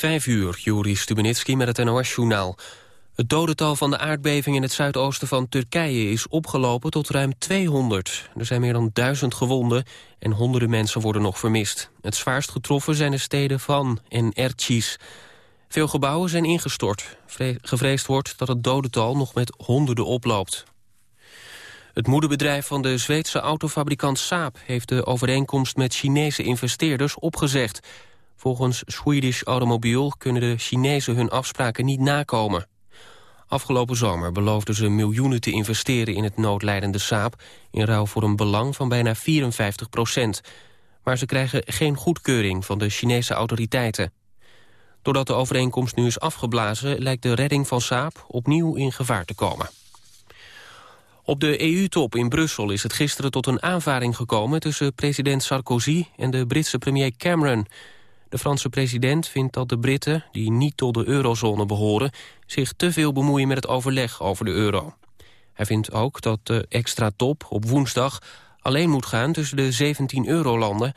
Vijf uur, Juri Stubenitski met het NOS-journaal. Het dodental van de aardbeving in het zuidoosten van Turkije is opgelopen tot ruim 200. Er zijn meer dan duizend gewonden en honderden mensen worden nog vermist. Het zwaarst getroffen zijn de steden Van en Ercis. Veel gebouwen zijn ingestort. Gevreesd wordt dat het dodental nog met honderden oploopt. Het moederbedrijf van de Zweedse autofabrikant Saab... heeft de overeenkomst met Chinese investeerders opgezegd. Volgens Swedish Automobile kunnen de Chinezen hun afspraken niet nakomen. Afgelopen zomer beloofden ze miljoenen te investeren in het noodlijdende Saab... in ruil voor een belang van bijna 54 procent. Maar ze krijgen geen goedkeuring van de Chinese autoriteiten. Doordat de overeenkomst nu is afgeblazen... lijkt de redding van Saab opnieuw in gevaar te komen. Op de EU-top in Brussel is het gisteren tot een aanvaring gekomen... tussen president Sarkozy en de Britse premier Cameron... De Franse president vindt dat de Britten, die niet tot de eurozone behoren... zich te veel bemoeien met het overleg over de euro. Hij vindt ook dat de extra top op woensdag alleen moet gaan tussen de 17 eurolanden...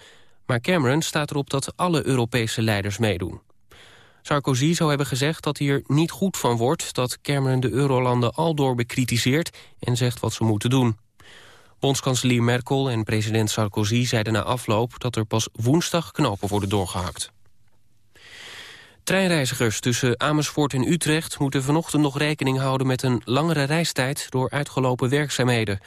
maar Cameron staat erop dat alle Europese leiders meedoen. Sarkozy zou hebben gezegd dat hij er niet goed van wordt... dat Cameron de eurolanden aldoor bekritiseert en zegt wat ze moeten doen. Bondskanselier Merkel en president Sarkozy zeiden na afloop... dat er pas woensdag knopen worden doorgehakt. Treinreizigers tussen Amersfoort en Utrecht moeten vanochtend nog rekening houden met een langere reistijd door uitgelopen werkzaamheden.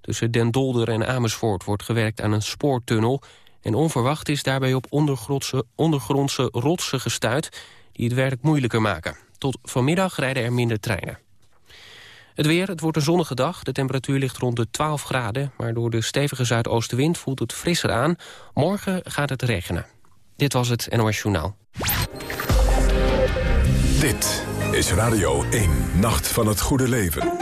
Tussen Den Dolder en Amersfoort wordt gewerkt aan een spoortunnel en onverwacht is daarbij op ondergrondse, ondergrondse rotsen gestuit die het werk moeilijker maken. Tot vanmiddag rijden er minder treinen. Het weer, het wordt een zonnige dag. De temperatuur ligt rond de 12 graden. Maar door de stevige zuidoostenwind voelt het frisser aan. Morgen gaat het regenen. Dit was het NOS Journaal. Dit is Radio 1, Nacht van het Goede Leven.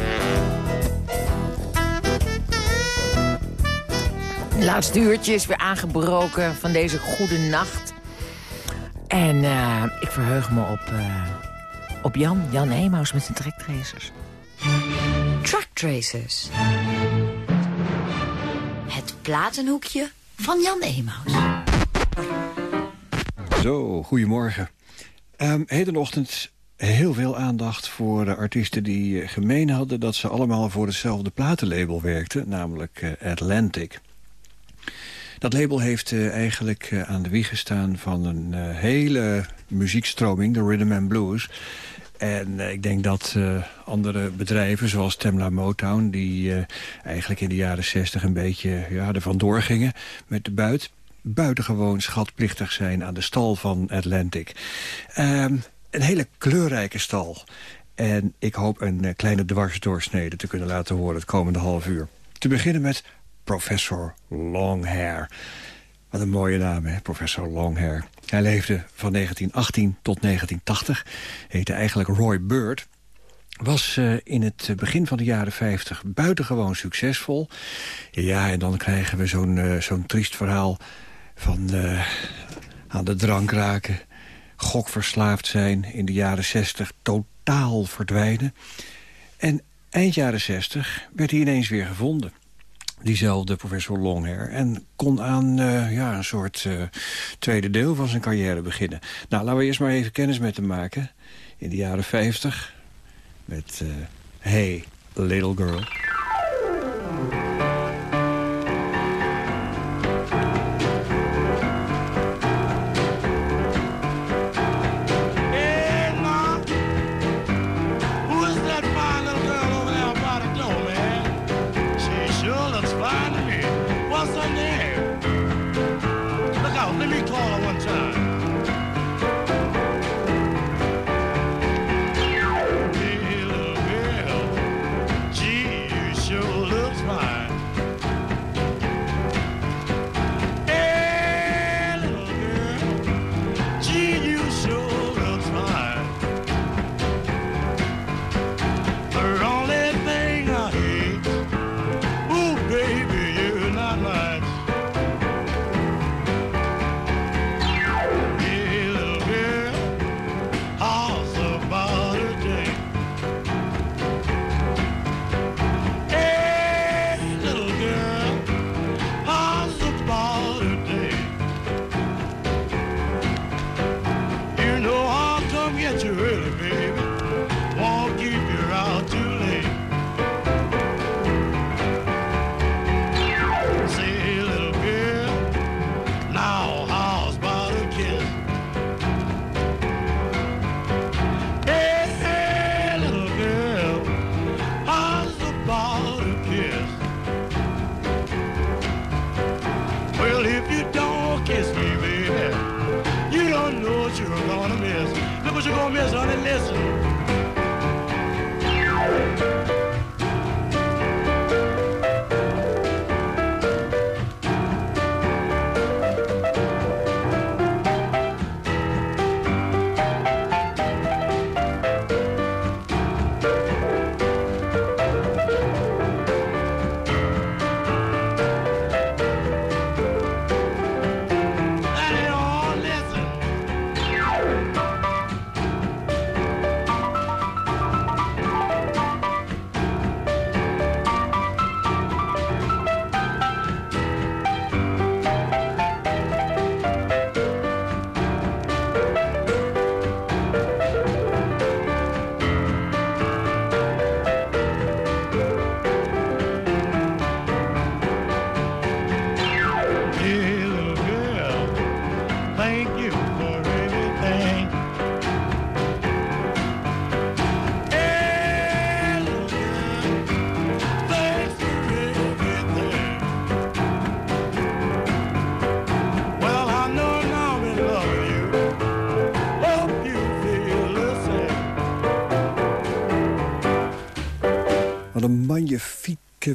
Laatste uurtje is weer aangebroken van deze goede nacht. En uh, ik verheug me op, uh, op Jan, Jan Emaus met zijn tracktracers. Tracktracers. Het platenhoekje van Jan Emaus. Zo, goedemorgen. Um, hedenochtend heel veel aandacht voor de artiesten die gemeen hadden... dat ze allemaal voor hetzelfde platenlabel werkten, namelijk uh, Atlantic. Dat label heeft uh, eigenlijk uh, aan de wieg gestaan van een uh, hele muziekstroming, de rhythm and blues. En ik denk dat andere bedrijven, zoals Temla Motown... die eigenlijk in de jaren zestig een beetje ja, ervan doorgingen met de buit... buitengewoon schatplichtig zijn aan de stal van Atlantic. Um, een hele kleurrijke stal. En ik hoop een kleine dwarsdoorsnede te kunnen laten horen het komende half uur. Te beginnen met Professor Longhair. Wat een mooie naam, hè, Professor Longhair. Hij leefde van 1918 tot 1980. Heette eigenlijk Roy Bird. Was uh, in het begin van de jaren 50 buitengewoon succesvol. Ja, en dan krijgen we zo'n zo'n triest verhaal van uh, aan de drank raken. Gokverslaafd zijn, in de jaren 60 totaal verdwijnen. En eind jaren 60 werd hij ineens weer gevonden diezelfde professor Longhair. En kon aan uh, ja, een soort uh, tweede deel van zijn carrière beginnen. Nou, laten we eerst maar even kennis met hem maken. In de jaren 50 met uh, Hey, Little Girl.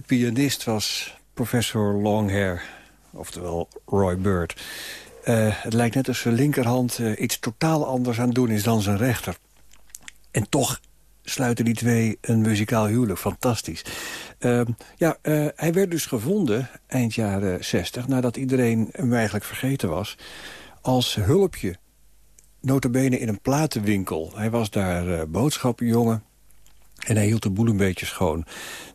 Pianist was professor Longhair, oftewel Roy Bird. Uh, het lijkt net alsof zijn linkerhand uh, iets totaal anders aan het doen is dan zijn rechter. En toch sluiten die twee een muzikaal huwelijk. Fantastisch. Uh, ja, hij werd dus gevonden eind jaren 60... nadat iedereen hem eigenlijk vergeten was... als hulpje, notabene in een platenwinkel. Hij was daar boodschappenjongen en hij hield de boel een beetje schoon.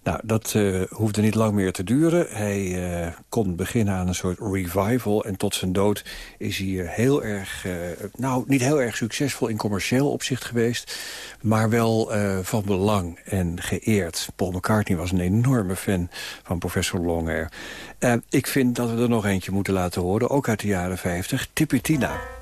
Nou, dat uh, hoefde niet lang meer te duren. Hij uh, kon beginnen aan een soort revival. En tot zijn dood is hij heel erg... Uh, nou, niet heel erg succesvol in commercieel opzicht geweest... maar wel van belang en geëerd. Paul McCartney was een enorme fan van professor Longhair. ik vind dat we er nog eentje moeten laten horen, ook uit de jaren 50. Tipitina.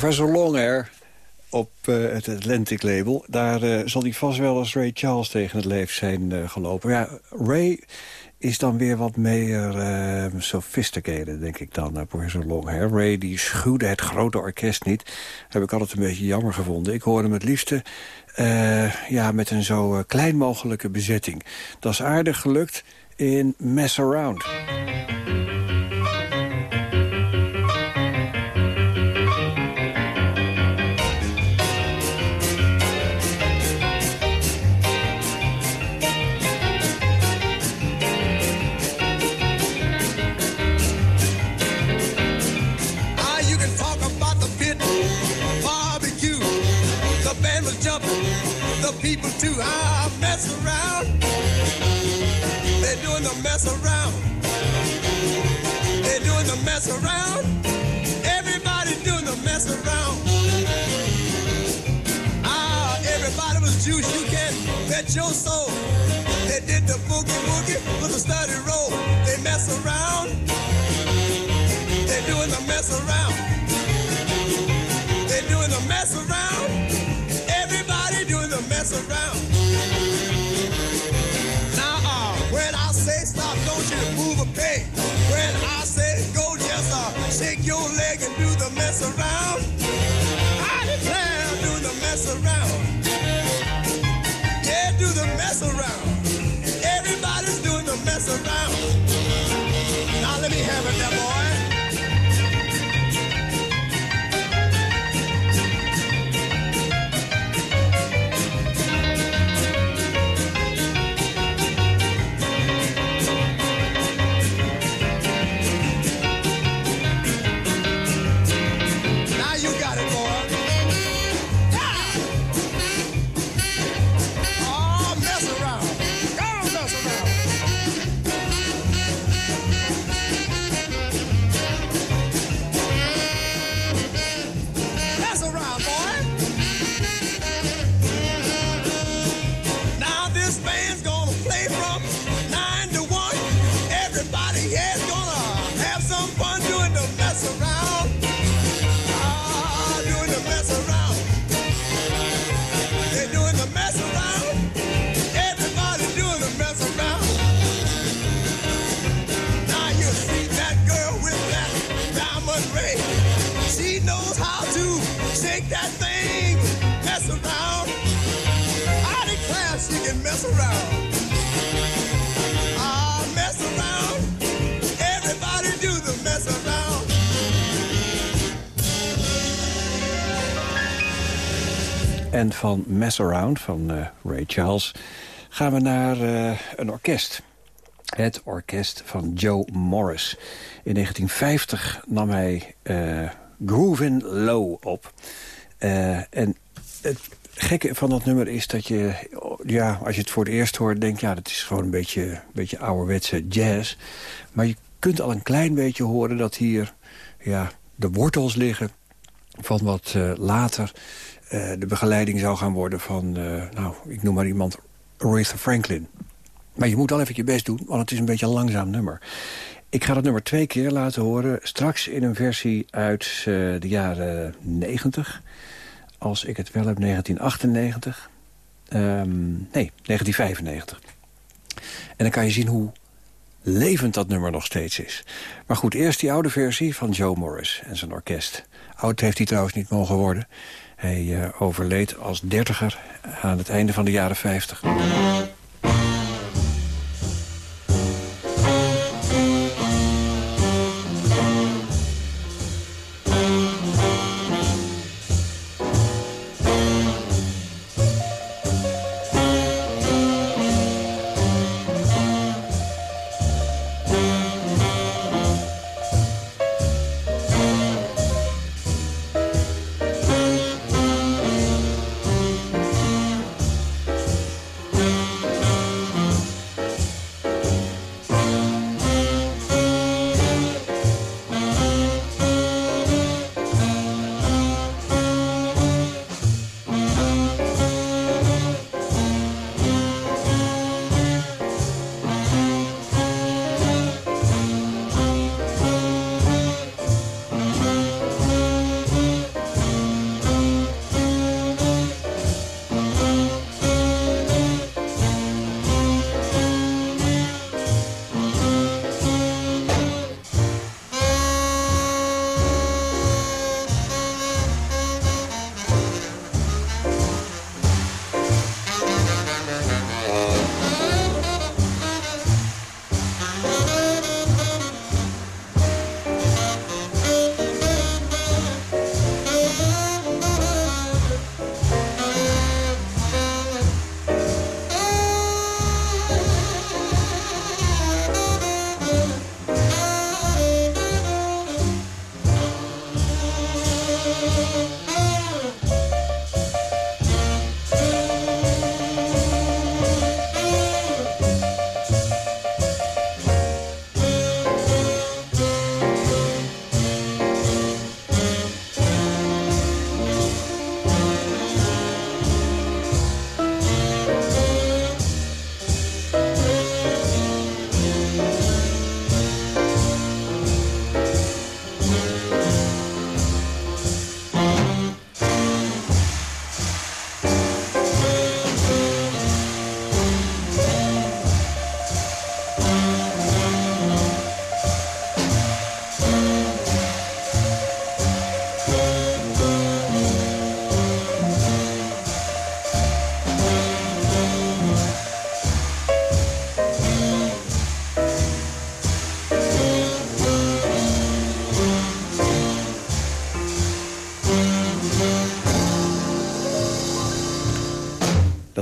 Professor Longhair op uh, het Atlantic label. Daar uh, zal hij vast wel als Ray Charles tegen het leven zijn uh, gelopen. Ja, Ray is dan weer wat meer sophisticated, denk ik dan, professor Longhair. Ray die schuwde het grote orkest niet. Dat heb ik altijd een beetje jammer gevonden. Ik hoorde hem het liefste ja, met een zo klein mogelijke bezetting. Dat is aardig gelukt in Mess Around. Mess around. They're doing the mess around. They're doing the mess around. Everybody doing the mess around. Ah, everybody was juice. You can bet your soul. They did the boogie woogie with a study roll. They mess around. They're doing the mess around. They're doing the mess around. Mess around. Now, uh, when I say stop, don't you move a peg. When I say go shake your leg and do the mess around. I declare, do the mess around. Van Mess Around van uh, Ray Charles gaan we naar uh, een orkest. Het orkest van Joe Morris. In 1950 nam hij uh, Groovin' Low op. en het gekke van dat nummer is dat je, ja, als je het voor het eerst hoort... denk ja, dat is gewoon een beetje, beetje ouderwetse jazz. Maar je kunt al een klein beetje horen dat hier ja, de wortels liggen... van wat later de begeleiding zou gaan worden van, uh, nou, ik noem maar iemand, Aretha Franklin. Maar je moet wel even je best doen, want het is een beetje een langzaam nummer. Ik ga dat nummer twee keer laten horen. Straks in een versie uit uh, de jaren 90. Als ik het wel heb, 1998. Um, nee, 1995. En dan kan je zien hoe levend dat nummer nog steeds is. Maar goed, eerst die oude versie van Joe Morris en zijn orkest. Oud heeft hij trouwens niet mogen worden. Hij uh, overleed als dertiger aan het einde van de jaren 50.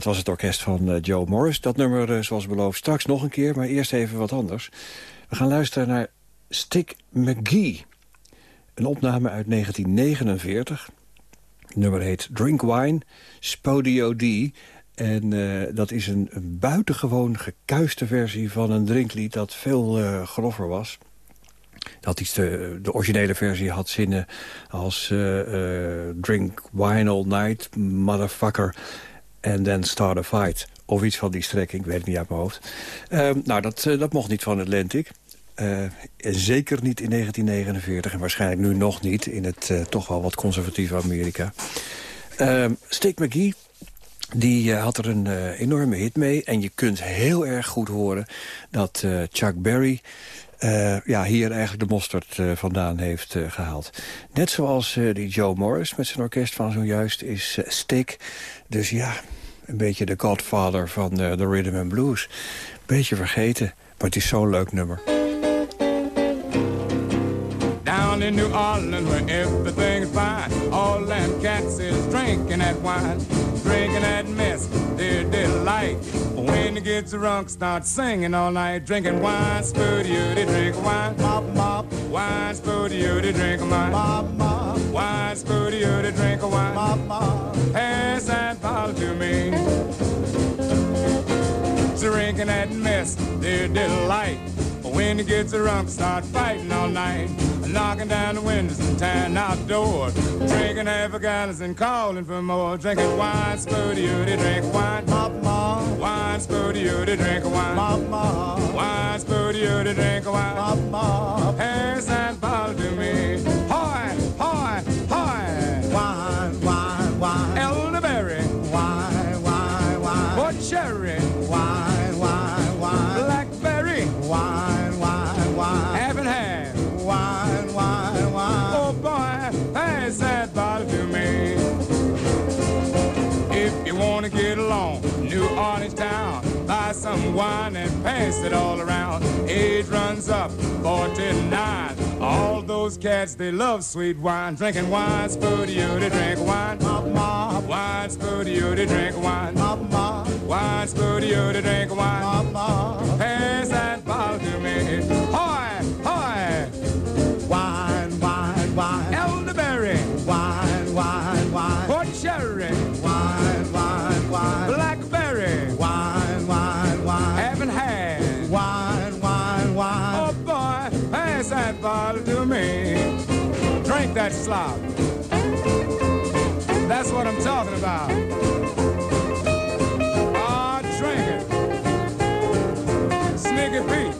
Was het orkest van Joe Morris. Dat nummer, zoals beloofd, straks nog een keer, maar eerst even wat anders. We gaan luisteren naar Stick McGee. Een opname uit 1949. Het nummer heet Drink Wine, Spodio D. En uh, dat is een, buitengewoon gekuiste versie van een drinklied... dat veel uh, grover was. Dat iets de, originele versie had zinnen als... Drink wine all night, motherfucker... and then start a fight. Of iets van die strekking, ik weet het niet uit mijn hoofd. Ehm, nou, dat, dat mocht niet van Atlantic. Uh, zeker niet in 1949 en waarschijnlijk nu nog niet... in het uh, toch wel wat conservatieve Amerika. Uh, Stick McGee die had er een enorme hit mee. En je kunt heel erg goed horen dat Chuck Berry... ja, hier eigenlijk de mosterd vandaan heeft gehaald. Net zoals die Joe Morris met zijn orkest van zojuist is Stick. Dus ja, een beetje de godfather van de rhythm and blues. Beetje vergeten, maar het is zo'n leuk nummer. Down in New Orleans where everything's fine All them cats is drinking that wine Drinking that mess, they delight When they get drunk, start singing all night Drinking wine, spur you, they drink wine. Mop, mop, wine, spur you, they drink wine. Mop, mop, wine, spur you, they drink wine. Mop, mop, pass that bottle to me. Drinking that mess, they delight when he gets drunk, start fighting all night. Knocking down the windows and tearing out doors. Drinking half a gallons and calling for more. Drinking wine, spurty, they drink wine. Mop. Wine, spurty, they drink wine. Mop. Wine, spurty, they drink wine. Mop. Pass that bottle to me. Hoy, hoy, hoy. Wine, wine, wine. Elderberry. Wine, wine, wine. What cherry. Orleans town, buy some wine and pass it all around. Age runs up, 49. All those cats, they love sweet wine. Drinking wine's for you to drink wine. Mop, mop. Wine's for you to drink wine. Mop, mop. Wine's for you to drink wine. Mop, mop. Pass that bottle to me. Hoy, hoy. Wine, wine, wine. That slop. That's what I'm talking about. Ah, drink it. Sneaky Pete.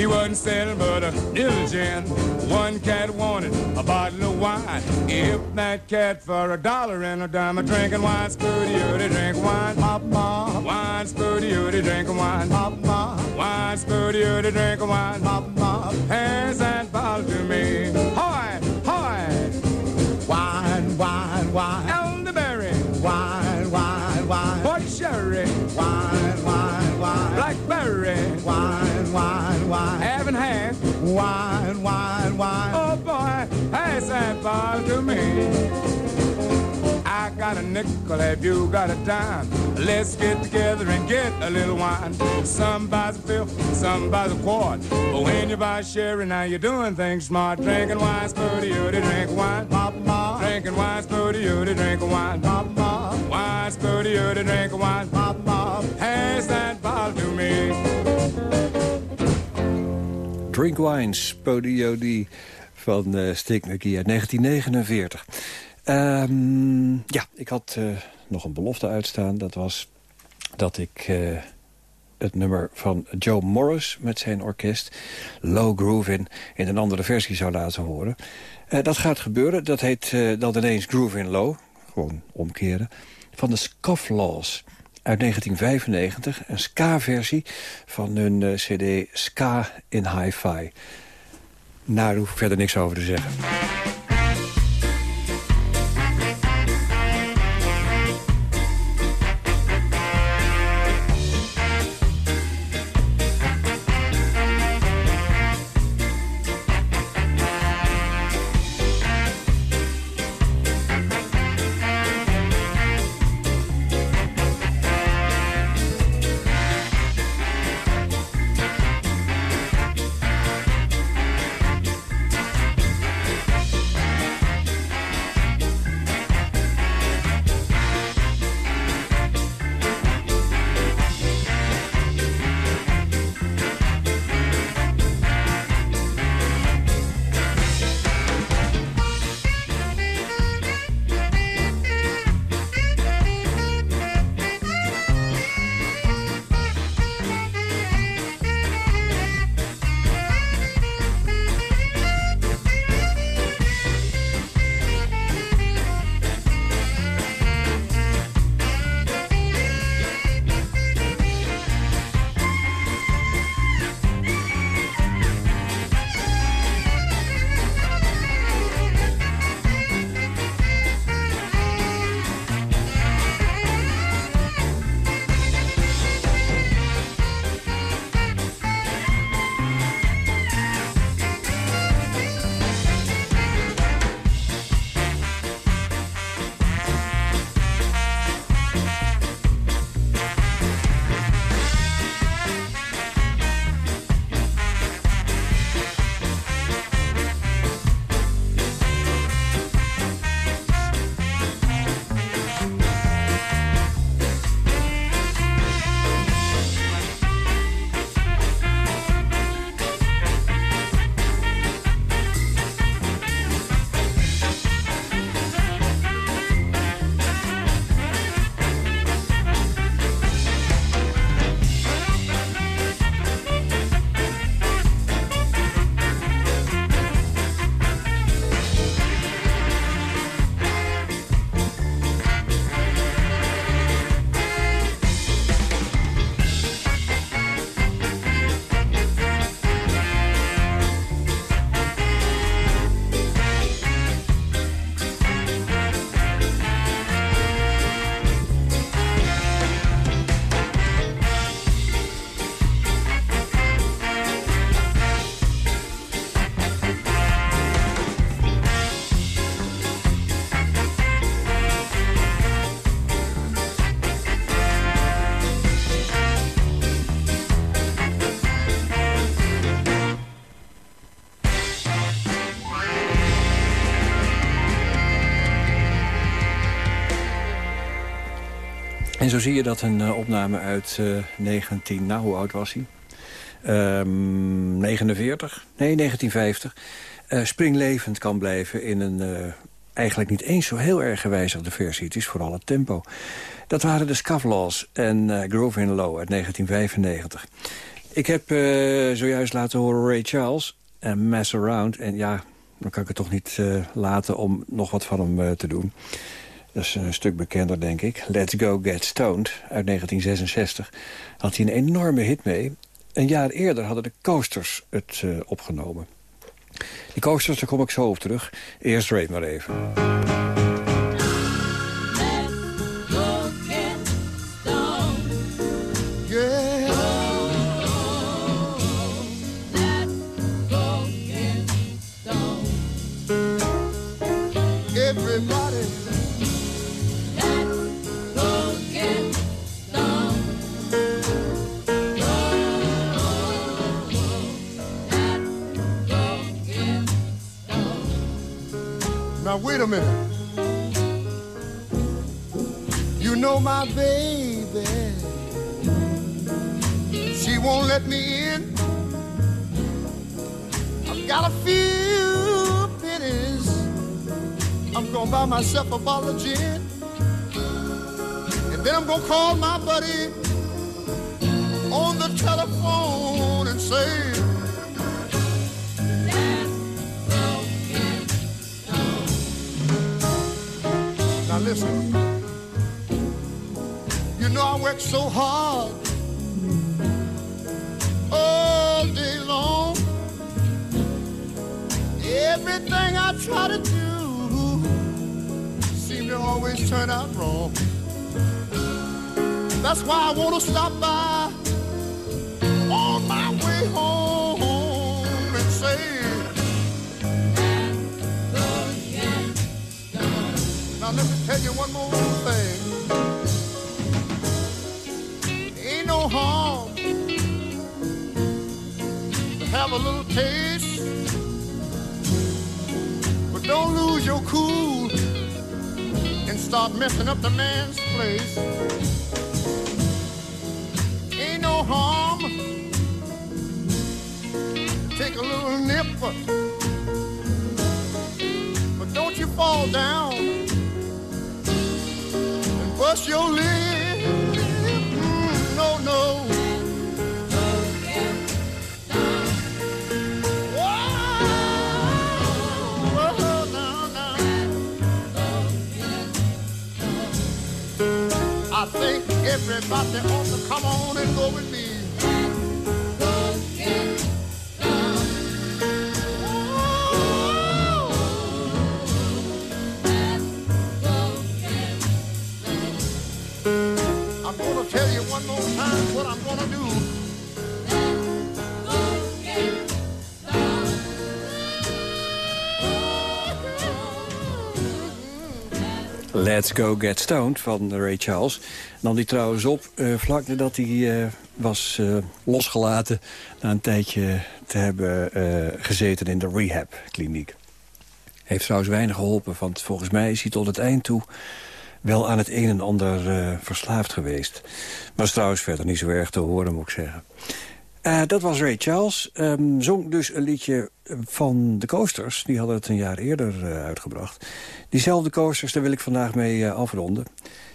He wasn't selling but a diligent. One cat wanted a bottle of wine. If that cat for a dollar and a dime, a drinking wine, spooty, drink wine. Mop, mop. Wine, spooty, drink wine. Mop, mop. Wine, spooty, drink wine. Mop, mop. Pass that bottle to me. Hoy, hoy. Wine, wine, wine. Elderberry. Wine, wine, wine. Port cherry. Wine, wine, wine. Blackberry. Wine, wine, wine. Haven't had. Wine, wine, wine. Oh boy, pass that bottle to me. I got a nickel, have you got a dime? Let's get together and get a little wine. Some buys a fifth, some buys a quart. But when you buy sherry, now you're doing things smart. Drinking wine's for you to drink wine. Pop. Drinking wine's for you to drink wine. Pop. Wine's for you to drink wine. Drink Wines, Podio D van uh, uit 1949. Um, ja, ik had uh, nog een belofte uitstaan. Dat was dat ik uh, het nummer van Joe Morris met zijn orkest... Low Groove in, een andere versie zou laten horen. Uh, dat gaat gebeuren. Dat heet dan ineens Groove in Low. Gewoon omkeren. Van de Scofflaws uit 1995. Een ska-versie van hun cd Ska in Hi-Fi. Nou, daar hoef ik verder niks over te zeggen. En zo zie je dat een opname uit 19... Nou, hoe oud was hij? 49? Ehm, nee, 1950. springlevend kan blijven in een eigenlijk niet eens zo heel erg gewijzigde versie. Het is vooral het tempo. Dat waren de Scavlaws en uh, Groove in Low uit 1995. Ik heb zojuist laten horen Ray Charles en Mess Around. En ja, dan kan ik het toch niet laten om nog wat van hem te doen. Dat is een stuk bekender, denk ik. Let's Go Get Stoned uit 1966. Had hij een enorme hit mee. Een jaar eerder hadden de Coasters het opgenomen. Die coasters, daar kom ik zo op terug. Eerst Ray maar even. Now, wait a minute. You know my baby. She won't let me in. I've got a few pennies. I'm gonna buy myself a bottle of gin. And then I'm gonna call my buddy on the telephone and say, listen. You know I work so hard all day long. Everything I try to do seem to always turn out wrong. That's why I want to stop by on my way home Now let me tell you one more thing. Ain't no harm to have a little taste, but don't lose your cool and start messing up the man's place. Ain't no harm. Take a little nip, but don't you fall down bust your lip. Mm, no, no. I think everybody ought to come on and go with me. Let's Go Get Stoned van Ray Charles. Nam die trouwens op uh, vlak nadat hij uh, was uh, losgelaten... na een tijdje te hebben gezeten in de rehabkliniek. Heeft trouwens weinig geholpen, want volgens mij is hij tot het eind toe... wel aan het een en ander verslaafd geweest. Maar is trouwens verder niet zo erg te horen, moet ik zeggen. Uh, dat was Ray Charles. Um, zong dus een liedje van de Coasters. Die hadden het een jaar eerder uh, uitgebracht. Diezelfde Coasters, daar wil ik vandaag mee afronden.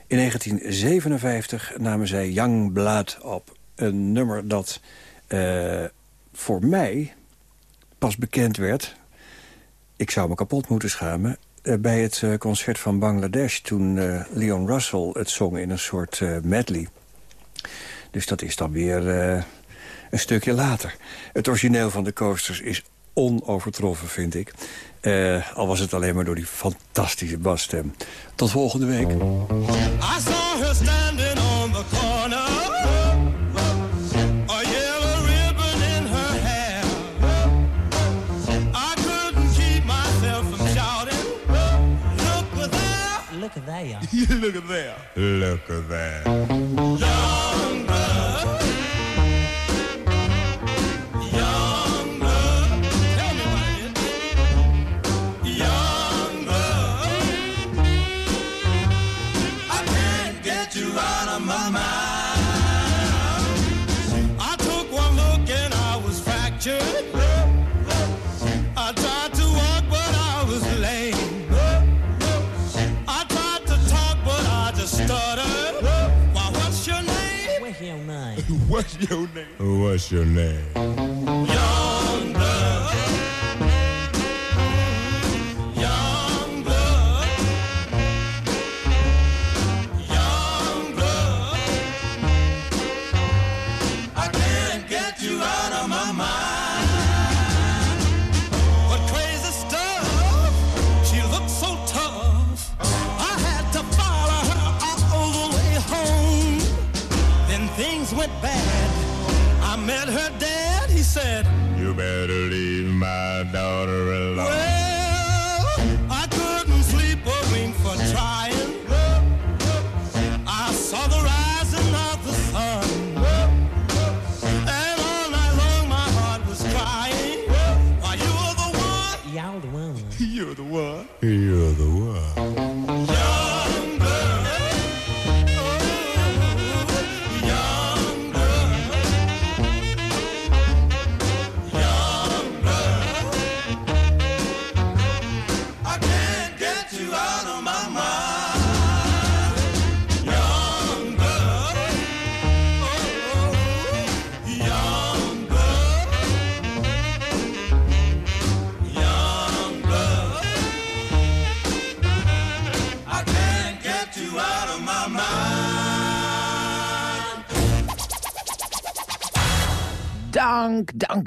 In 1957 namen zij Young Blood op. Een nummer dat voor mij pas bekend werd... ik zou me kapot moeten schamen... bij het concert van Bangladesh... toen Leon Russell het zong in een soort medley. Dus dat is dan weer een stukje later. Het origineel van de coasters is onovertroffen, vind ik. Al was het alleen maar door die fantastische basstem. Tot volgende week. There. Look at there. Look at there. Look at there. What's your name? What's your name? Young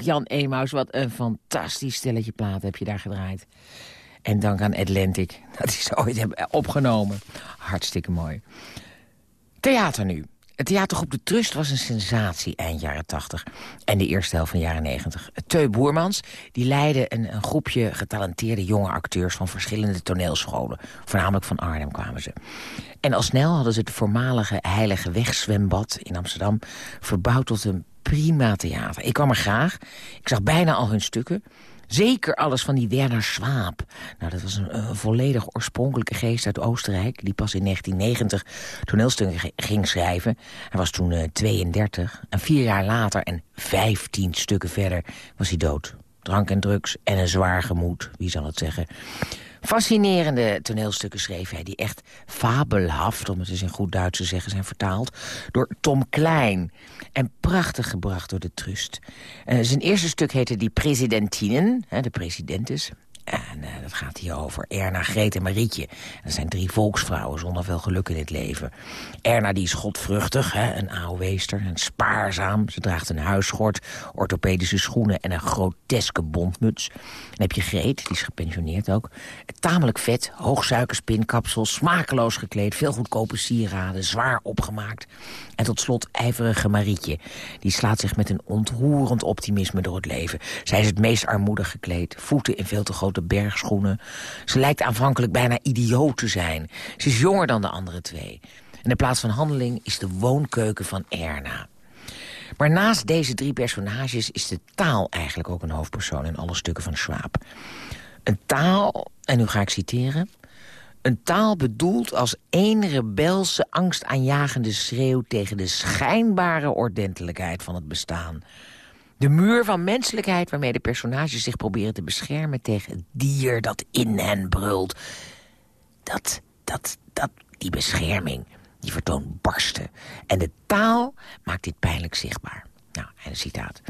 Jan Emaus. Wat een fantastisch stelletje plaat heb je daar gedraaid. En dank aan Atlantic dat ze ooit hebben opgenomen. Hartstikke mooi. Theater nu. Het theatergroep De Trust was een sensatie eind jaren 80 en de eerste helft van jaren 90. Teu Boermans die leidde een, een groepje getalenteerde jonge acteurs... van verschillende toneelscholen. Voornamelijk van Arnhem kwamen ze. En al snel hadden ze het voormalige Heilige Wegzwembad in Amsterdam... verbouwd tot een prima theater. Ik kwam er graag. Ik zag bijna al hun stukken. Zeker alles van die Werner Swaap. Nou, dat was een, een volledig oorspronkelijke geest uit Oostenrijk... die pas in 1990 toneelstukken ging schrijven. Hij was toen eh, 32 en vier jaar later en 15 stukken verder was hij dood. Drank en drugs en een zwaar gemoed, wie zal het zeggen. Fascinerende toneelstukken schreef hij... die echt fabelhaft, om het eens in goed Duits te zeggen, zijn vertaald... door Tom Klein. En prachtig gebracht door de Trust. Eh, zijn eerste stuk heette Die Presidentinnen, hè, de presidentes... En eh, dat gaat hier over Erna, Greet en Marietje. Dat zijn drie volksvrouwen zonder veel geluk in het leven. Erna die is godvruchtig, hè, een AOW'ster, en spaarzaam. Ze draagt een huisschort, orthopedische schoenen en een groteske bondmuts. Dan heb je Greet, die is gepensioneerd ook. Tamelijk vet, hoogsuikerspinkapsel, smakeloos gekleed... veel goedkope sieraden, zwaar opgemaakt. En tot slot ijverige Marietje. Die slaat zich met een ontroerend optimisme door het leven. Zij is het meest armoedig gekleed, voeten in veel te grote bergschoenen. Ze lijkt aanvankelijk bijna idioot te zijn. Ze is jonger dan de andere twee. En in plaats van handeling is de woonkeuken van Erna. Maar naast deze drie personages is de taal eigenlijk ook een hoofdpersoon... in alle stukken van Schwab. Een taal, en nu ga ik citeren... Een taal bedoeld als één rebelse, angstaanjagende schreeuw... tegen de schijnbare ordentelijkheid van het bestaan. De muur van menselijkheid waarmee de personages zich proberen te beschermen... tegen het dier dat in hen brult. Dat, dat, dat, die bescherming, die vertoont barsten. En de taal maakt dit pijnlijk zichtbaar. Nou, en een citaat.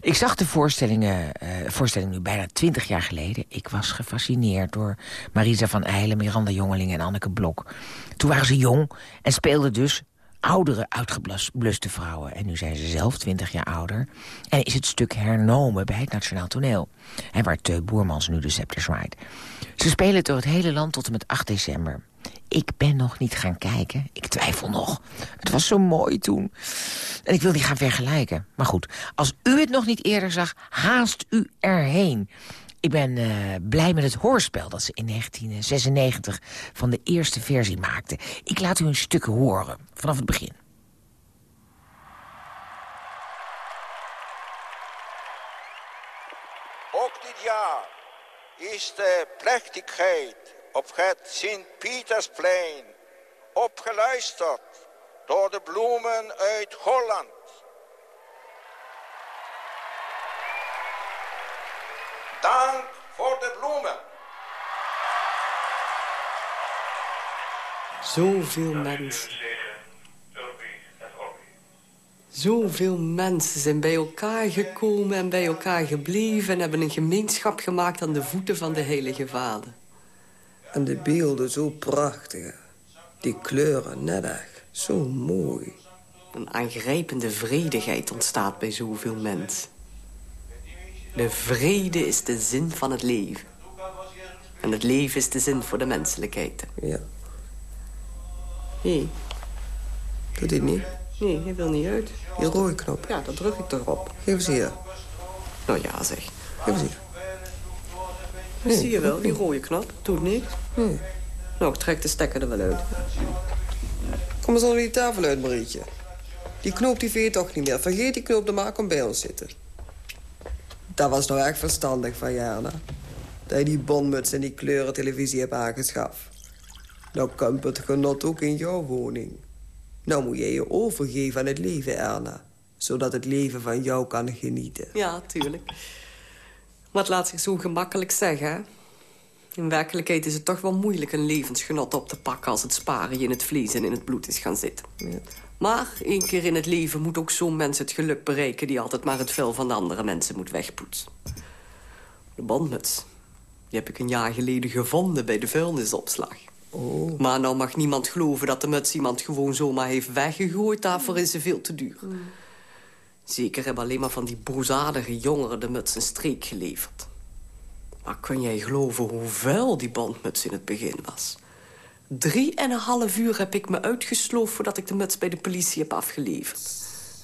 Ik zag de voorstellingen, eh, voorstelling nu bijna twintig jaar geleden. Ik was gefascineerd door Marisa van Eilen, Miranda Jongeling en Anneke Blok. Toen waren ze jong en speelden dus oudere, uitgebluste vrouwen. En nu zijn ze zelf twintig jaar ouder. En is het stuk hernomen bij het Nationaal Toneel. En waar Teu Boermans nu de scepter zwaait. Ze spelen door het hele land tot en met 8 december. Ik ben nog niet gaan kijken. Ik twijfel nog. Het was zo mooi toen. En ik wil die gaan vergelijken. Maar goed, als u het nog niet eerder zag, haast u erheen. Ik ben uh, blij met het hoorspel dat ze in 1996 van de eerste versie maakten. Ik laat u een stuk horen, vanaf het begin. Ook dit jaar is de plechtigheid op het Sint-Pietersplein opgeluisterd door de bloemen uit Holland. Dank voor de bloemen. Zoveel mensen. Zoveel mensen zijn bij elkaar gekomen en bij elkaar gebleven... en hebben een gemeenschap gemaakt aan de voeten van de Heilige Vader. En de beelden zo prachtig. Die kleuren net echt. Zo mooi. Een aangrijpende vredigheid ontstaat bij zoveel mensen. De vrede is de zin van het leven. En het leven is de zin voor de menselijkheid. Ja. Nee, Doet hij niet? nee, hij wil niet uit. Die rode knop. Ja, dan druk ik erop. Geef eens hier. Nou ja, zeg. Geef eens hier. Dat zie je wel, die rode knop. Doet niks. Nee. Nou, ik trek de stekker er wel uit. Kom eens onder die tafel uit, Marietje. Die knoop die je toch niet meer. Vergeet die knoop dan maar, kom bij ons zitten. Dat was nou echt verstandig van Jana. Dat je die bonmuts en die kleurentelevisie hebt aangeschaft. Nou komt het genot ook in jouw woning. Nou moet je je overgeven aan het leven, Erna. Zodat het leven van jou kan genieten. Ja, tuurlijk. Maar het laat zich zo gemakkelijk zeggen, hè? In werkelijkheid is het toch wel moeilijk een levensgenot op te pakken... als het sparen je in het vlees en in het bloed is gaan zitten. Maar één keer in het leven moet ook zo'n mens het geluk bereiken... die altijd maar het vel van de andere mensen moet wegpoetsen. De bandmuts, die heb ik een jaar geleden gevonden bij de vuilnisopslag. Oh. Maar nou mag niemand geloven dat de muts iemand gewoon zomaar heeft weggegooid. Daarvoor is ze veel te duur. Zeker hebben alleen maar van die broezadige jongeren de muts een streek geleverd. Maar kun jij geloven hoe vuil die bandmuts in het begin was? Drie en een half uur heb ik me uitgesloofd voordat ik de muts bij de politie heb afgeleverd.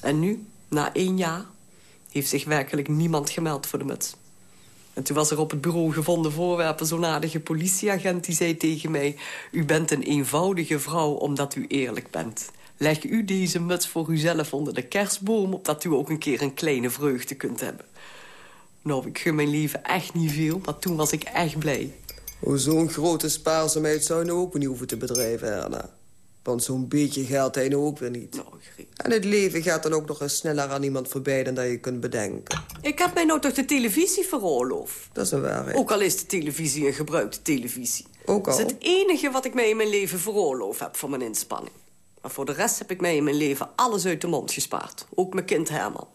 En nu, na één jaar, heeft zich werkelijk niemand gemeld voor de muts. En toen was er op het bureau gevonden voorwerpen zo'n aardige politieagent... die zei tegen mij, u bent een eenvoudige vrouw omdat u eerlijk bent. Leg u deze muts voor uzelf onder de kerstboom... opdat u ook een keer een kleine vreugde kunt hebben. Nou, ik gun mijn leven echt niet veel, maar toen was ik echt blij. Oh, Zo'n grote spaarzaamheid zou je nou ook niet hoeven te bedrijven, Erna. Want zo'n beetje geld hij nou ook weer niet. Nou, En het leven gaat dan ook nog eens sneller aan iemand voorbij dan dat je kunt bedenken. Ik heb mij nou toch de televisie veroorloofd. Dat is een waarheid. Ook al is de televisie een gebruikte televisie. Ook al? Dat is het enige wat ik mij in mijn leven veroorloofd heb voor mijn inspanning. Maar voor de rest heb ik mij in mijn leven alles uit de mond gespaard. Ook mijn kind Herman.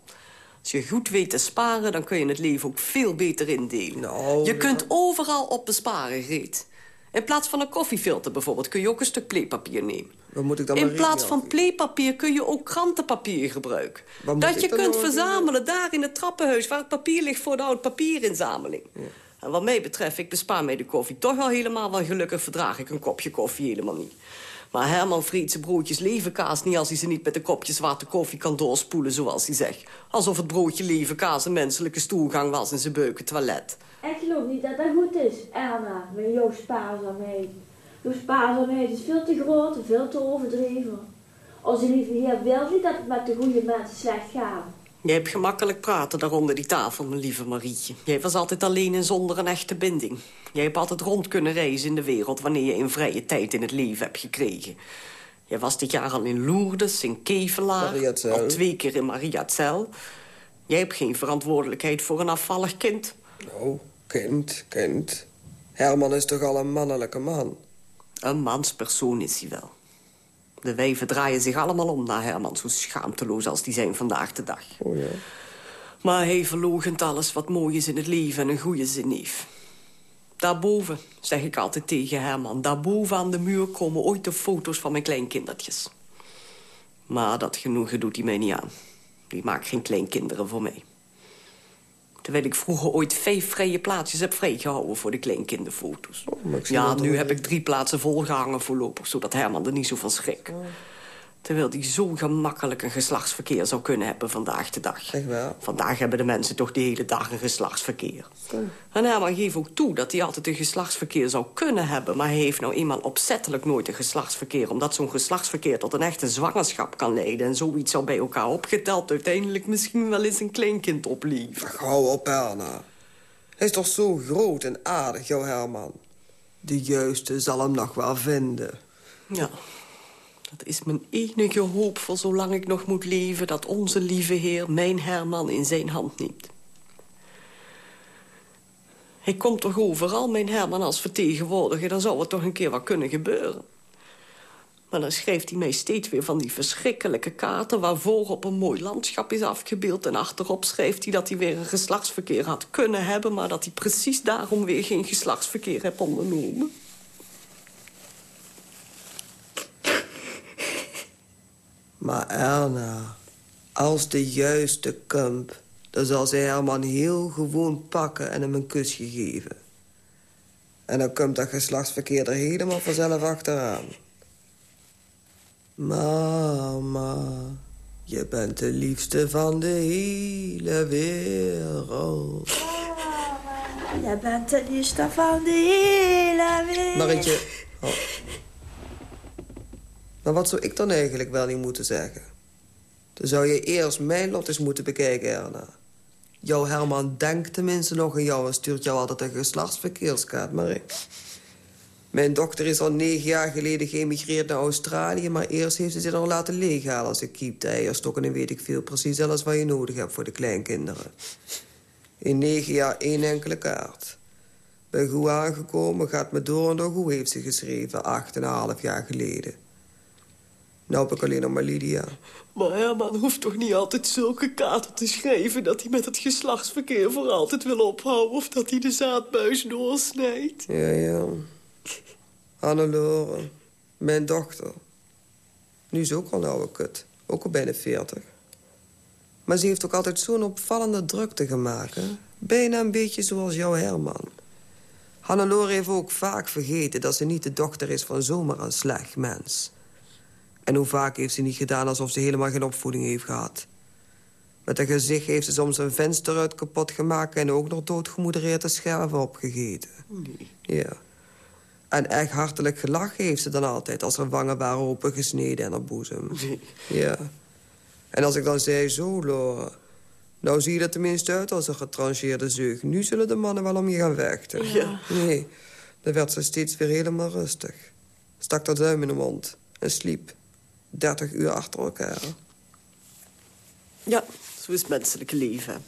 Als je goed weet te sparen, dan kun je het leven ook veel beter indelen. Nou, je kunt overal op besparen, Reet. In plaats van een koffiefilter bijvoorbeeld... kun je ook een stuk pleepapier nemen. Wat moet ik dan In plaats van pleepapier kun je ook krantenpapier gebruiken. Dat je kunt nou verzamelen daar in het trappenhuis... waar het papier ligt voor de oud papierinzameling. En wat mij betreft, ik bespaar mij de koffie toch wel helemaal... want gelukkig verdraag ik een kopje koffie helemaal niet. Maar Herman vreet zijn broodjes levenkaas niet... als hij ze niet met een kopje zwarte koffie kan doorspoelen, zoals hij zegt. Alsof het broodje levenkaas een menselijke stoelgang was... in zijn beuken toilet. Ik geloof niet dat dat goed is, Erna, met jouw spaarzaamheid. Jouw spaarzaamheid is veel te groot en veel te overdreven. Onze lieve heer wil niet dat het met de goede mensen slecht gaat. Jij hebt gemakkelijk praten daar onder die tafel, mijn lieve Marietje. Jij was altijd alleen en zonder een echte binding. Jij hebt altijd rond kunnen reizen in de wereld... wanneer je in vrije tijd in het leven hebt gekregen. Jij was dit jaar al in Lourdes, in Kevelaar... Al twee keer in Mariazell. Jij hebt geen verantwoordelijkheid voor een afvallig kind. Nou, kind, kind. Herman is toch al een mannelijke man? Een manspersoon is hij wel. De wijven draaien zich allemaal om naar Herman... zo schaamteloos als die zijn vandaag de dag. Oh ja. Maar hij verloochent alles wat mooi is in het leven en een goede zin heeft. Daarboven, zeg ik altijd tegen Herman... daarboven aan de muur komen ooit de foto's van mijn kleinkindertjes. Maar dat genoegen doet hij mij niet aan. Die maakt geen kleinkinderen voor mij. Terwijl ik vroeger ooit vijf vrije plaatsjes heb vrijgehouden... voor de kleinkinderfoto's. zie ja, nu heb ik drie plaatsen volgehangen voorlopig... zodat Herman er niet zo van schrikt. Terwijl die zo gemakkelijk een geslachtsverkeer zou kunnen hebben vandaag de dag. Echt wel? Vandaag hebben de mensen toch de hele dag een geslachtsverkeer. En Herman geeft ook toe dat hij altijd een geslachtsverkeer zou kunnen hebben... maar hij heeft nou eenmaal opzettelijk nooit een geslachtsverkeer... omdat zo'n geslachtsverkeer tot een echte zwangerschap kan leiden... en zoiets zou bij elkaar opgeteld uiteindelijk misschien wel eens een kleinkind opleveren. Hou op, Erna. Hij is toch zo groot en aardig, jouw Herman. De juiste zal hem nog wel vinden. Ja, Dat is mijn enige hoop voor zolang ik nog moet leven... dat onze lieve Heer mijn Herman in zijn hand neemt. Hij komt toch overal, mijn Herman, als vertegenwoordiger... dan zou er toch een keer wat kunnen gebeuren. Maar dan schrijft hij mij steeds weer van die verschrikkelijke kaarten... waarvoor op een mooi landschap is afgebeeld. En achterop schrijft hij dat hij weer een geslachtsverkeer had kunnen hebben... maar dat hij precies daarom weer geen geslachtsverkeer heeft ondernomen. Maar Erna, als de juiste komt... dan zal zij Herman heel gewoon pakken en hem een kusje geven. En dan komt dat geslachtsverkeer er helemaal vanzelf achteraan. Mama, je bent de liefste van de hele wereld. Je bent de liefste van de hele wereld. Marietje, oh. Maar wat zou ik dan eigenlijk wel niet moeten zeggen? Dan zou je eerst mijn lot eens moeten bekijken, Erna. Jouw Herman denkt tenminste nog aan jou... en stuurt jou altijd een geslachtsverkeerskaart, Marie. Mijn dochter is al negen jaar geleden geëmigreerd naar Australië... maar eerst heeft ze zich nog laten leeghalen als een kiep, eierstokken... en weet ik veel precies alles wat je nodig hebt voor de kleinkinderen. In negen jaar één enkele kaart. Ben goed aangekomen, gaat me door en door hoe heeft ze geschreven... acht en een half jaar geleden. Nou heb ik alleen nog maar Lydia. Maar Herman hoeft toch niet altijd zulke kaarten te schrijven... dat hij met het geslachtsverkeer voor altijd wil ophouden... of dat hij de zaadbuis doorsnijdt? Ja, ja. Hannelore, mijn dochter. Nu is ook al een oude kut. Ook al bijna veertig. Maar ze heeft ook altijd zo'n opvallende drukte gemaakt. Hè? Bijna een beetje zoals jouw Herman. Hannelore heeft ook vaak vergeten dat ze niet de dochter is van zomaar een slecht mens. En hoe vaak heeft ze niet gedaan alsof ze helemaal geen opvoeding heeft gehad. Met haar gezicht heeft ze soms een venster uit kapot gemaakt... en ook nog doodgemoedereerd de scherven opgegeten. Ja. En echt hartelijk gelachen heeft ze dan altijd... als haar wangen waren opengesneden en haar boezem. Ja. En als ik dan zei, zo, Lore... nou zie je er tenminste uit als een getrancheerde zeug. Nu zullen de mannen wel om je gaan vechten. Ja. Nee, dan werd ze steeds weer helemaal rustig. Stak haar duim in de mond en sliep. 30 uur achter elkaar. Ja, zo is het menselijke leven.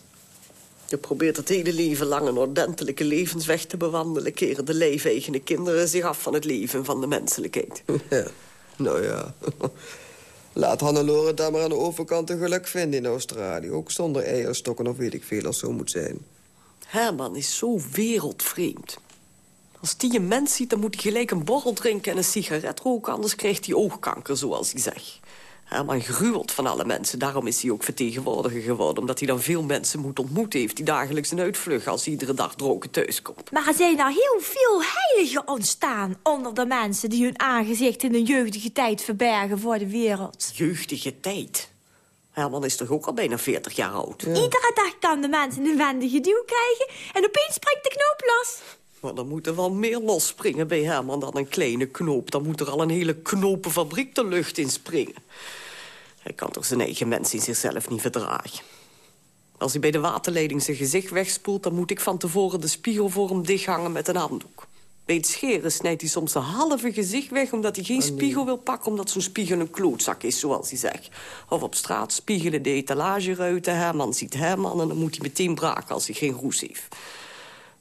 Je probeert het hele leven lang een ordentelijke levensweg te bewandelen... keren de leefeigene kinderen zich af van het leven van de menselijkheid. Ja, nou ja. Laat Hannelore daar maar aan de overkant een geluk vinden in Australië. Ook zonder eierstokken of weet ik veel als zo moet zijn. Herman is zo wereldvreemd. Als die een mens ziet, dan moet hij gelijk een borrel drinken en een sigaret roken... anders krijgt hij oogkanker, zoals hij zegt. Herman gruwelt van alle mensen. Daarom is hij ook vertegenwoordiger geworden. Omdat hij dan veel mensen moet ontmoeten. Heeft hij dagelijks een uitvlucht als hij iedere dag dronken thuiskomt. Maar er zijn er heel veel heiligen ontstaan onder de mensen... die hun aangezicht in een jeugdige tijd verbergen voor de wereld. Jeugdige tijd. Herman is toch ook al bijna 40 jaar oud? Iedere dag kan de mensen een wendige duw krijgen... en opeens springt de knoop los. Maar dan moet er wel meer losspringen bij Herman dan een kleine knoop. Dan moet er al een hele knopenfabriek de lucht in springen. Hij kan toch zijn eigen mens in zichzelf niet verdragen. Als hij bij de waterleiding zijn gezicht wegspoelt... dan moet ik van tevoren de spiegel voor hem dichthangen met een handdoek. Bij het scheren snijdt hij soms een halve gezicht weg... omdat hij geen spiegel wil pakken... omdat zo'n spiegel een klootzak is, zoals hij zegt. Of op straat spiegelen de etalageruiten. Herman ziet Herman en dan moet hij meteen braken als hij geen roes heeft.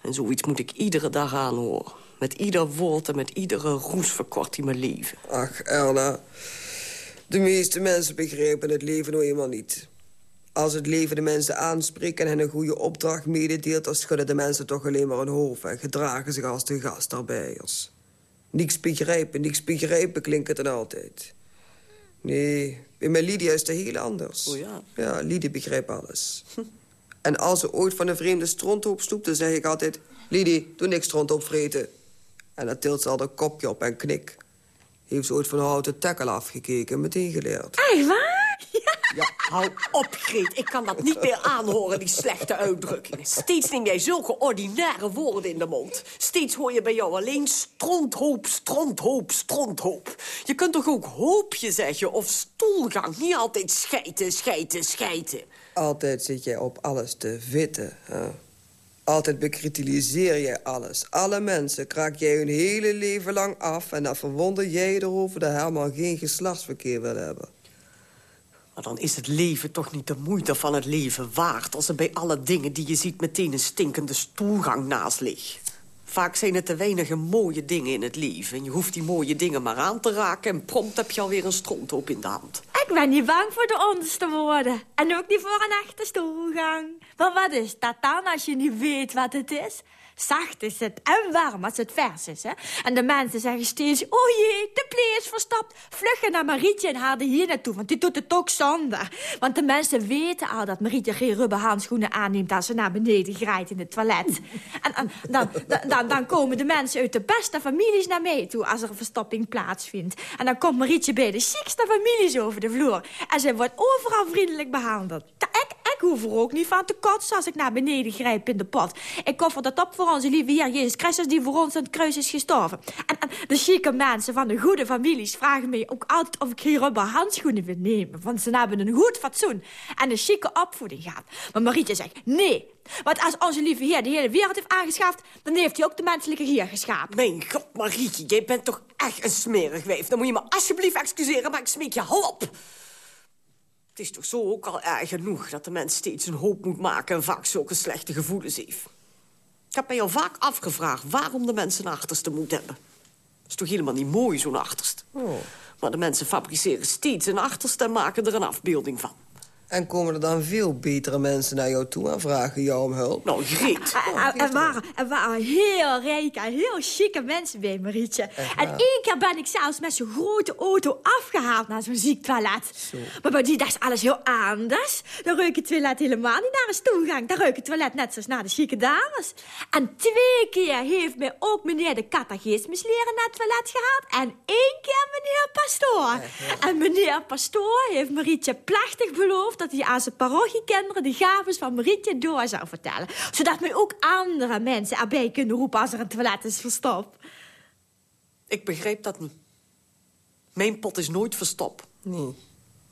En zoiets moet ik iedere dag aanhoren. Met ieder woord en met iedere roes verkort hij mijn leven. Ach, Erna. De meeste mensen begrijpen het leven nou eenmaal niet. Als het leven de mensen aanspreekt en hen een goede opdracht mededeelt... dan schudden de mensen toch alleen maar hun hoofd... en gedragen zich als de gastarbeiders. Niks begrijpen, niks begrijpen klinkt het dan altijd. Nee, bij mijn Lydia is het heel anders. Oh ja? Ja, Lydia begrijpt alles. En als ze ooit van een vreemde stronthoop stoept, dan zeg ik altijd... Lidie, doe niks stront opvreten. En dan tilt ze al een kopje op en knik. Heeft ze ooit van een houten tackle afgekeken en meteen geleerd. Echt waar? Ja, hou op, Greet. Ik kan dat niet meer aanhoren, die slechte uitdrukkingen. Steeds neem jij zulke ordinaire woorden in de mond. Steeds hoor je bij jou alleen stronthoop, stronthoop, stronthoop. Je kunt toch ook hoopje zeggen of stoelgang. Niet altijd schijten, schijten, schijten. Altijd zit jij op alles te vitten. Altijd bekritiseer jij alles. Alle mensen kraak jij hun hele leven lang af... en dan verwonder jij erover dat Herman geen geslachtsverkeer wil hebben. Maar dan is het leven toch niet de moeite van het leven waard... als er bij alle dingen die je ziet meteen een stinkende stoelgang naast ligt. Vaak zijn het te weinige mooie dingen in het leven. En je hoeft die mooie dingen maar aan te raken... en prompt heb je alweer een stronthoop in de hand. Ik ben niet bang voor de onderste woorden. En ook niet voor een echte stoelgang. Maar wat is dat dan als je niet weet wat het is? Zacht is het en warm als het vers is. Hè? En de mensen zeggen steeds... Oh jee, de plee is verstopt. Vluggen naar Marietje en haar hier naartoe, want die doet het ook zonder. Want de mensen weten al dat Marietje geen rubberhandschoenen aanneemt... als ze naar beneden grijt in het toilet. En, dan, dan, dan, komen de mensen uit de beste families naar mij toe... als er een verstopping plaatsvindt. En dan komt Marietje bij de chicste families over de vloer. En ze wordt overal vriendelijk behandeld. Ik, hoef er ook niet van te kotsen als ik naar beneden grijp in de pot. Ik koffer dat op voor onze lieve Heer Jezus Christus... die voor ons aan het kruis is gestorven. En, en de chique mensen van de goede families vragen mij ook altijd... of ik geen rubber handschoenen wil nemen. Want ze hebben een goed fatsoen en een chique opvoeding gehad. Maar Marietje zegt nee. Want als onze lieve Heer de hele wereld heeft aangeschaft... dan heeft hij ook de menselijke Heer geschapen. Mijn god, Marietje, jij bent toch echt een smerig wijf. Dan moet je me alsjeblieft excuseren, maar ik smeek je, hou op. Het is toch zo ook al erg genoeg dat de mens steeds een hoop moet maken... en vaak zulke slechte gevoelens heeft. Ik heb mij al vaak afgevraagd waarom de mensen een achterste moet hebben. Dat is toch helemaal niet mooi, zo'n achterste. Maar de mensen fabriceren steeds een achterste en maken er een afbeelding van. En komen er dan veel betere mensen naar jou toe en vragen jou om hulp? Nou, Griet. En, en, waren, en waren heel rijke en heel chique mensen bij Marietje. En één keer ben ik zelfs met zo'n grote auto afgehaald naar zo'n ziek toilet. Maar bij die dag is alles heel anders. Dan ruikt het toilet helemaal niet naar een stoelgang. Dan ruikt het toilet net zoals naar de chique dames. En twee keer heeft mij ook meneer de catechismus leren naar het toilet gehaald. En één keer meneer Pastoor. En meneer Pastoor heeft Marietje plechtig beloofd dat hij aan zijn parochiekinderen de gaves van Marietje door zou vertellen. Zodat mij ook andere mensen erbij kunnen roepen als er een toilet is verstopt. Ik begrijp dat niet. Mijn pot is nooit verstopt. Nee.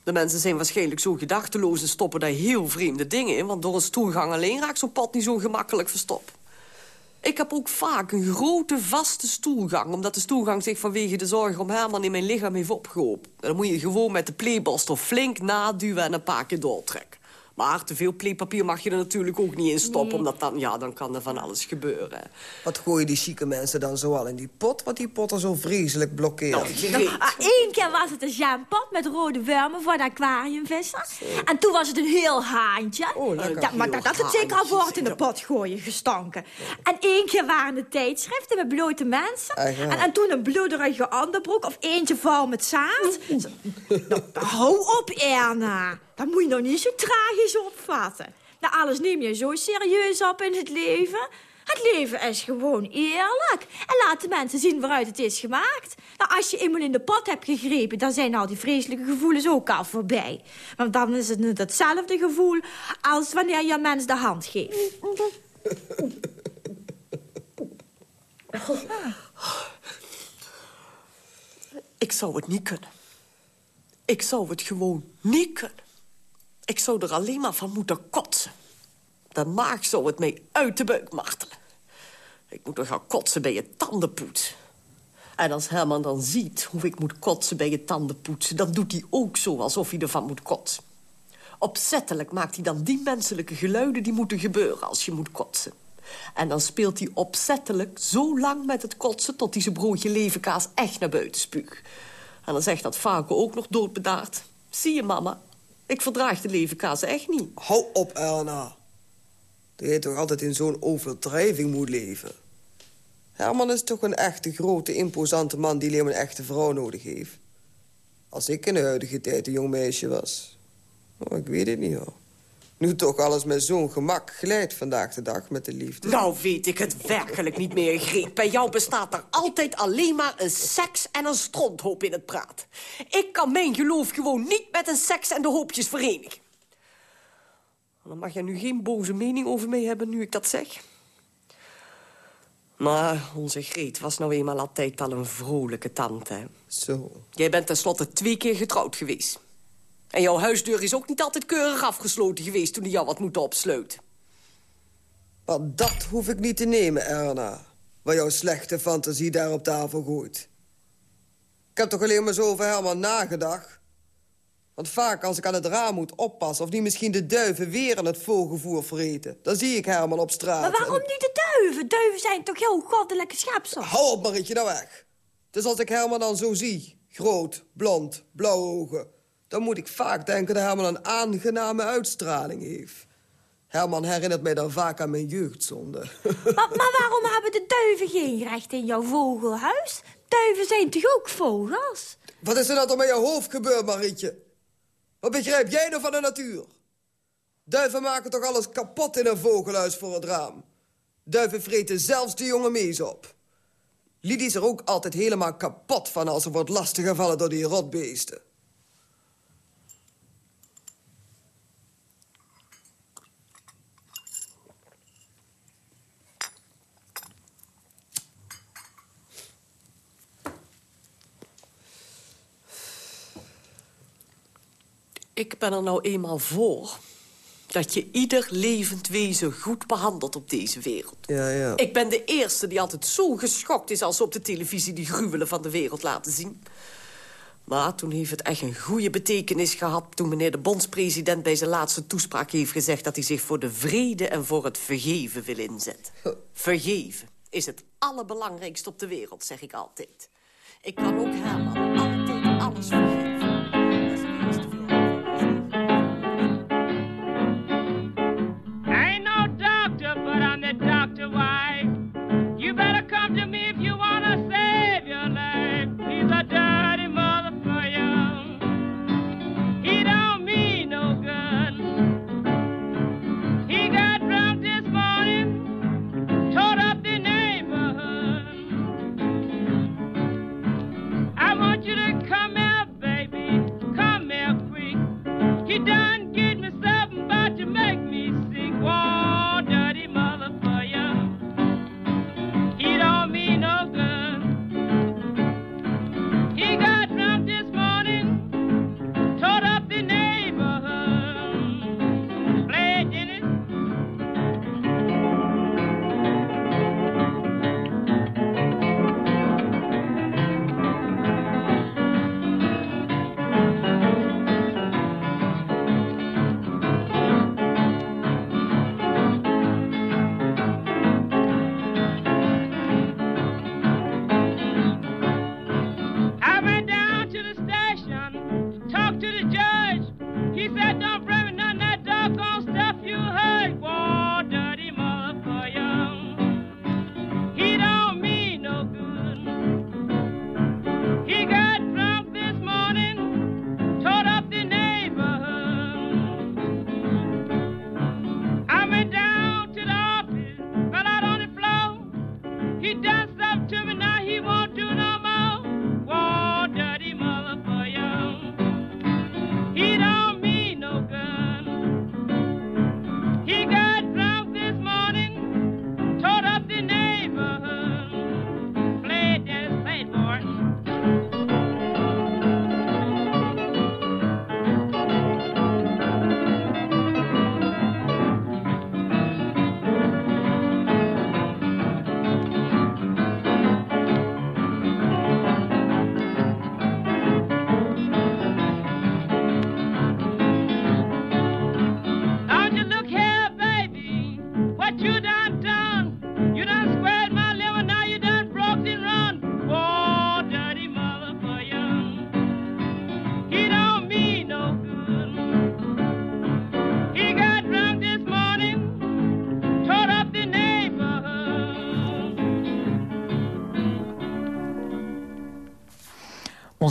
De mensen zijn waarschijnlijk zo gedachteloos en stoppen daar heel vreemde dingen in... want door een stoelgang alleen raakt zo'n pot niet zo gemakkelijk verstopt. Ik heb ook vaak een grote vaste stoelgang... omdat de stoelgang zich vanwege de zorg om Herman in mijn lichaam heeft opgehopen. Dan moet je gewoon met de pleebalstel flink naduwen en een paar keer doortrekken. Maar te veel pleepapier mag je er natuurlijk ook niet in stoppen... Nee. omdat dan, ja, dan kan er van alles gebeuren. Wat gooien die chique mensen dan zoal in die pot... wat die pot er zo vreselijk blokkeert? Nou, ah, Eén keer was het een jampot met rode wormen voor de aquariumvissen. En toen was het een heel haantje. lekker. ja, maar dat had het zeker al voor het in de pot gooien gestonken. En één keer waren het tijdschriften met blote mensen. Waar? En, en toen een bloederige onderbroek of eentje vol met zaad. Zo, nou, hou op, Erna. Dat moet je nou niet zo tragisch opvatten. Nou, alles neem je zo serieus op in het leven. Het leven is gewoon eerlijk. En laat de mensen zien waaruit het is gemaakt. Nou, als je eenmaal in de pot hebt gegrepen... dan zijn al die vreselijke gevoelens ook al voorbij. Want dan is het net hetzelfde gevoel... als wanneer je een mens de hand geeft. Ik zou het niet kunnen. Ik zou het gewoon niet kunnen. Ik zou er alleen maar van moeten kotsen. De maag zou het mee uit de buik martelen. Ik moet er gaan kotsen bij je tandenpoets. En als Herman dan ziet hoe ik moet kotsen bij je tandenpoetsen... dan doet hij ook zo alsof hij ervan moet kotsen. Opzettelijk maakt hij dan die menselijke geluiden die moeten gebeuren als je moet kotsen. En dan speelt hij opzettelijk zo lang met het kotsen... tot hij zijn broodje levenkaas echt naar buiten spuugt. En dan zegt dat vaker ook nog doodbedaard. Zie je, mama, ik verdraag de levenkaas echt niet. Hou op, Erna. Dat je toch altijd in zo'n overdrijving moet leven. Herman is toch een echte, grote, imposante man... die alleen maar een echte vrouw nodig heeft. Als ik in de huidige tijd een jong meisje was. Oh, ik weet het niet, hoor. Nu toch alles met zo'n gemak glijdt vandaag de dag met de liefde. Nou weet ik het werkelijk niet meer, Greet. Bij jou bestaat er altijd alleen maar een seks en een stronthoop in het praat. Ik kan mijn geloof gewoon niet met een seks en de hoopjes verenigen. Dan mag je nu geen boze mening over mij hebben nu ik dat zeg. Maar onze Greet was nou eenmaal altijd al een vrolijke tante. Zo. Jij bent tenslotte twee keer getrouwd geweest. En jouw huisdeur is ook niet altijd keurig afgesloten geweest... toen hij jou wat moet opsluiten. Maar dat hoef ik niet te nemen, Erna. Waar jouw slechte fantasie daar op tafel gooit. Ik heb toch alleen maar zo over Herman nagedacht. Want vaak als ik aan het raam moet oppassen... of niet misschien de duiven weer aan het vogelvoer vreten... dan zie ik Herman op straat. Maar waarom niet de duiven? Duiven zijn toch heel goddelijke schepsels? Hou op, Marietje, nou weg. Dus als ik Herman dan zo zie... groot, blond, blauwe ogen... dan moet ik vaak denken dat Herman een aangename uitstraling heeft. Herman herinnert mij dan vaak aan mijn jeugdzonde. Maar, maar waarom hebben de duiven geen recht in jouw vogelhuis? Duiven zijn toch ook vogels? Wat is er nou toch met je hoofd gebeurd, Marietje? Wat begrijp jij nou van de natuur? Duiven maken toch alles kapot in een vogelhuis voor het raam? Duiven vreten zelfs de jonge mees op. Lidie is er ook altijd helemaal kapot van als ze wordt lastiggevallen door die rotbeesten. Ik ben er nou eenmaal voor dat je ieder levend wezen goed behandelt op deze wereld. Ja, ja. Ik ben de eerste die altijd zo geschokt is... als ze op de televisie die gruwelen van de wereld laten zien. Maar toen heeft het echt een goede betekenis gehad... toen meneer de bondspresident bij zijn laatste toespraak heeft gezegd... dat hij zich voor de vrede en voor het vergeven wil inzetten. Vergeven is het allerbelangrijkste op de wereld, zeg ik altijd. Ik kan ook Herman altijd alles vergeven.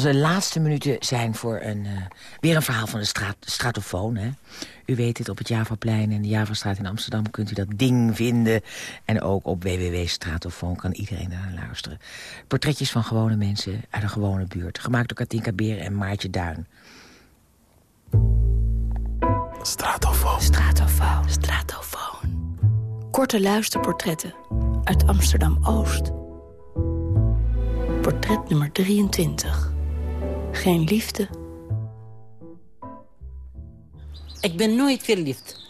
Onze laatste minuten zijn voor een, eh, weer een verhaal van de straat, stratofoon. Hè? U weet het, op het Javaplein en de Javastraat in Amsterdam kunt u dat ding vinden. En ook op www.stratofoon kan iedereen daar naar luisteren. Portretjes van gewone mensen uit een gewone buurt. Gemaakt door Katinka Beer en Maartje Duin. Stratofoon. Stratofoon. Stratofoon. Korte luisterportretten uit Amsterdam-Oost. Portret nummer 23. Geen liefde. Ik ben nooit verliefd.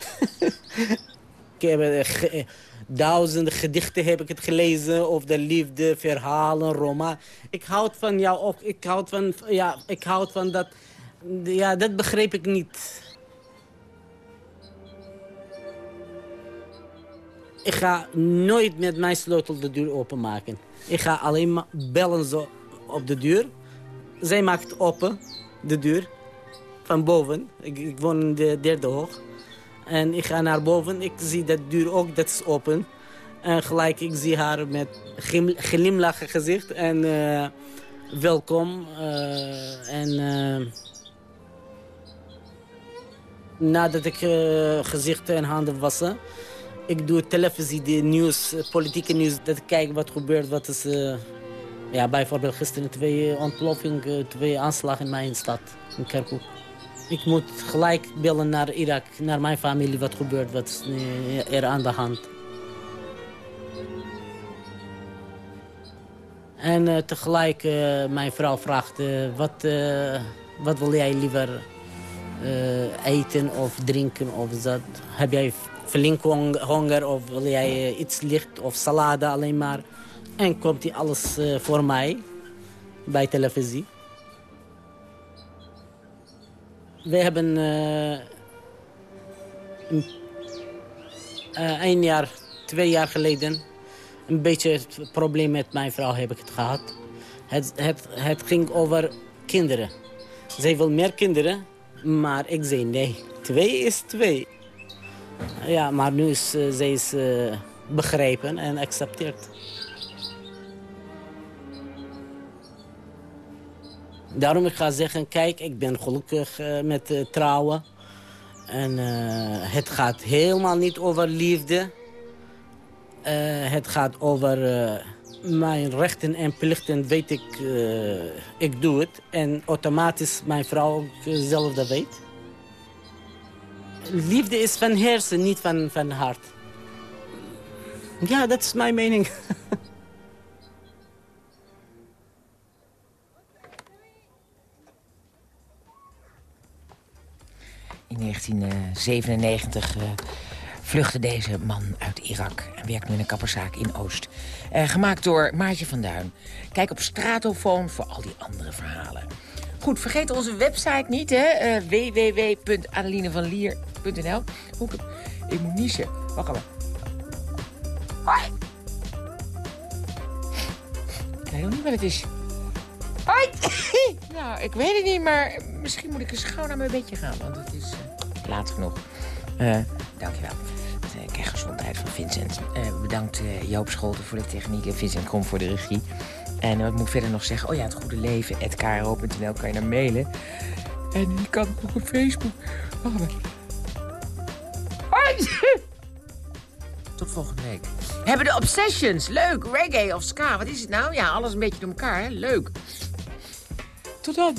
ik heb, eh, ge- duizenden gedichten heb ik het gelezen. Of de liefde, verhalen, roman. Ik houd van jou ook. Ik houd van, ja, ik houd van dat. Ja, dat begreep ik niet. Ik ga nooit met mijn sleutel de deur openmaken. Ik ga alleen maar bellen zo op de deur. Zij maakt open, de deur, van boven. Ik, ik woon in de derde hoog. En ik ga naar boven, ik zie dat de deur ook, dat is open. En gelijk, ik zie haar met glim, glimlachen gezicht. En eh, welkom. eh, en eh, nadat ik eh, gezicht en handen wassen... Ik doe televisie, de nieuws, politieke nieuws. Dat ik kijk wat gebeurt, wat is... ja, bijvoorbeeld gisteren twee eh, ontploffingen, eh, twee aanslagen in mijn stad, in Kirkuk. Ik moet gelijk bellen naar Irak, naar mijn familie, wat gebeurt, wat is eh, er aan de hand. En tegelijk, eh, mijn vrouw vraagt, wat, wat wil jij liever eten of drinken? Of dat? Heb jij flink hong- honger of wil jij iets licht of salade alleen maar? En komt die alles eh, voor mij bij televisie. We hebben eh, een, eh, een jaar, twee jaar geleden een beetje het probleem met mijn vrouw heb ik het gehad. Het, het, het ging over kinderen. Zij wil meer kinderen, maar ik zei nee. Twee is twee. Ja, maar nu is zij is, begrepen en accepteert. Daarom ik ga zeggen, kijk, ik ben gelukkig eh, met eh, trouwen. En eh, het gaat helemaal niet over liefde. Het gaat over mijn rechten en plichten, weet ik, ik doe het. En automatisch mijn vrouw ook hetzelfde weet. Liefde is van hersen, niet van, van hart. Ja, dat is mijn mening. 1997 eh, vluchtte deze man uit Irak en werkt nu in een kapperszaak in Oost. Eh, gemaakt door Maartje van Duin. Kijk op Stratofoon voor al die andere verhalen. Goed, vergeet onze website niet, hè? eh www.adelinevanlier.nl Hoe ik, moet niezen. Wacht even. Hoi! Ik weet nog niet wat het is. Hoi! nou, ik weet het niet, maar misschien moet ik eens gauw naar mijn bedje gaan. Want het is laat genoeg. Eh dankjewel. Uh, ik krijg gezondheid van Vincent. Eh, bedankt eh, Joop Scholten voor de techniek en Vincent Krom voor de regie. En wat moet ik verder nog zeggen? Oh ja, het goede leven, kro.nl kan je naar mailen. En je kan ook op Facebook. Wacht. Hoi! Tot volgende week. Hebben de Obsessions. Leuk. Reggae of ska. Wat is het nou? Ja, alles een beetje door elkaar, hè? Leuk. Tot dan.